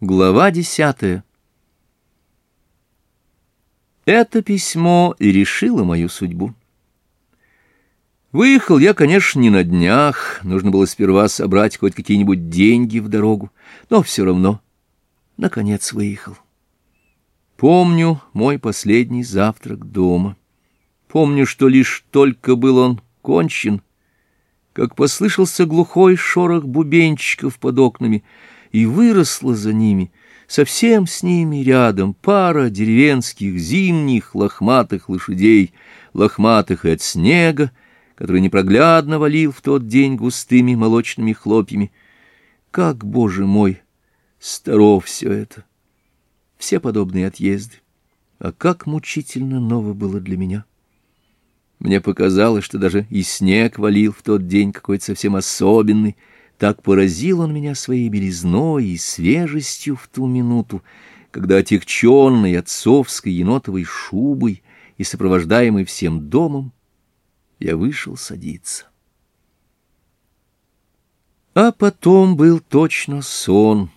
Глава десятая. Это письмо и решило мою судьбу. Выехал я, конечно, не на днях, нужно было сперва собрать хоть какие-нибудь деньги в дорогу, но все равно, наконец, выехал. Помню мой последний завтрак дома. Помню, что лишь только был он кончен, как послышался глухой шорох бубенчиков под окнами — и выросла за ними, совсем с ними рядом пара деревенских зимних лохматых лошадей, лохматых и от снега, который непроглядно валил в тот день густыми молочными хлопьями. Как, боже мой, старо все это! Все подобные отъезды. А как мучительно ново было для меня! Мне показалось, что даже и снег валил в тот день какой-то совсем особенный, так поразил он меня своей белизной и свежестью в ту минуту, когда отягченный отцовской енотовой шубой и сопровождаемый всем домом, я вышел садиться. А потом был точно сон,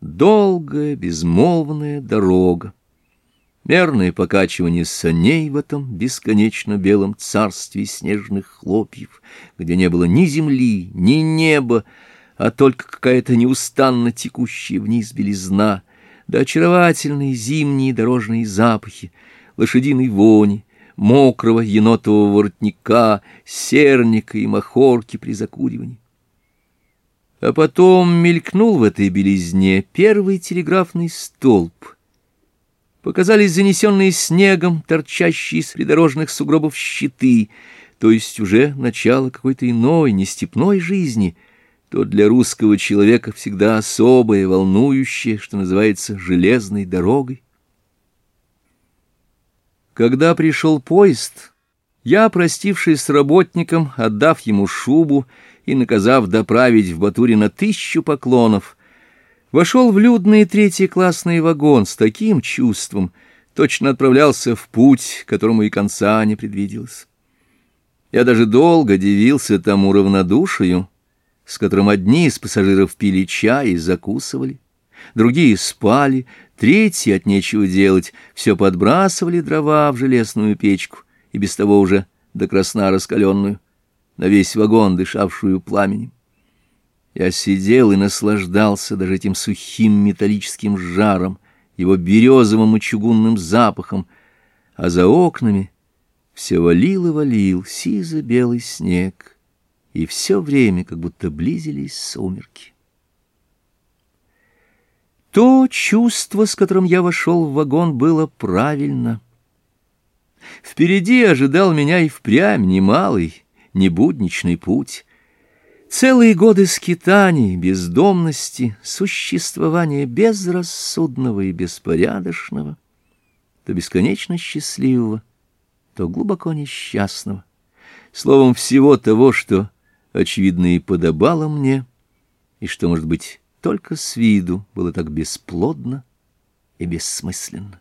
долгая безмолвная дорога, мерное покачивание саней в этом бесконечно белом царстве снежных хлопьев, где не было ни земли, ни неба, а только какая-то неустанно текущая вниз белизна, да очаровательные зимние дорожные запахи, лошадиной вони, мокрого енотового воротника, серника и махорки при закуривании. А потом мелькнул в этой белизне первый телеграфный столб — Показались занесенные снегом, торчащие из придорожных сугробов щиты, то есть уже начало какой-то иной, нестепной жизни, то для русского человека всегда особое, волнующее, что называется «железной дорогой». Когда пришел поезд, я, простившись с работником, отдав ему шубу и наказав доправить в Батурино тысячу поклонов, вошел в людный третий классный вагон с таким чувством, точно отправлялся в путь, которому и конца не предвиделось. Я даже долго дивился тому равнодушию, с которым одни из пассажиров пили чай и закусывали, другие спали, третьи от нечего делать, все подбрасывали дрова в железную печку и без того уже до красна раскаленную, на весь вагон дышавшую пламенем. Я сидел и наслаждался даже этим сухим металлическим жаром, его березовым и чугунным запахом, а за окнами все валил и валил сизо-белый снег, и все время как будто близились сумерки. То чувство, с которым я вошел в вагон, было правильно. Впереди ожидал меня и впрямь немалый, небудничный путь, Целые годы скитаний, бездомности, существования безрассудного и беспорядочного, то бесконечно счастливого, то глубоко несчастного, словом, всего того, что, очевидно, и подобало мне, и что, может быть, только с виду было так бесплодно и бессмысленно.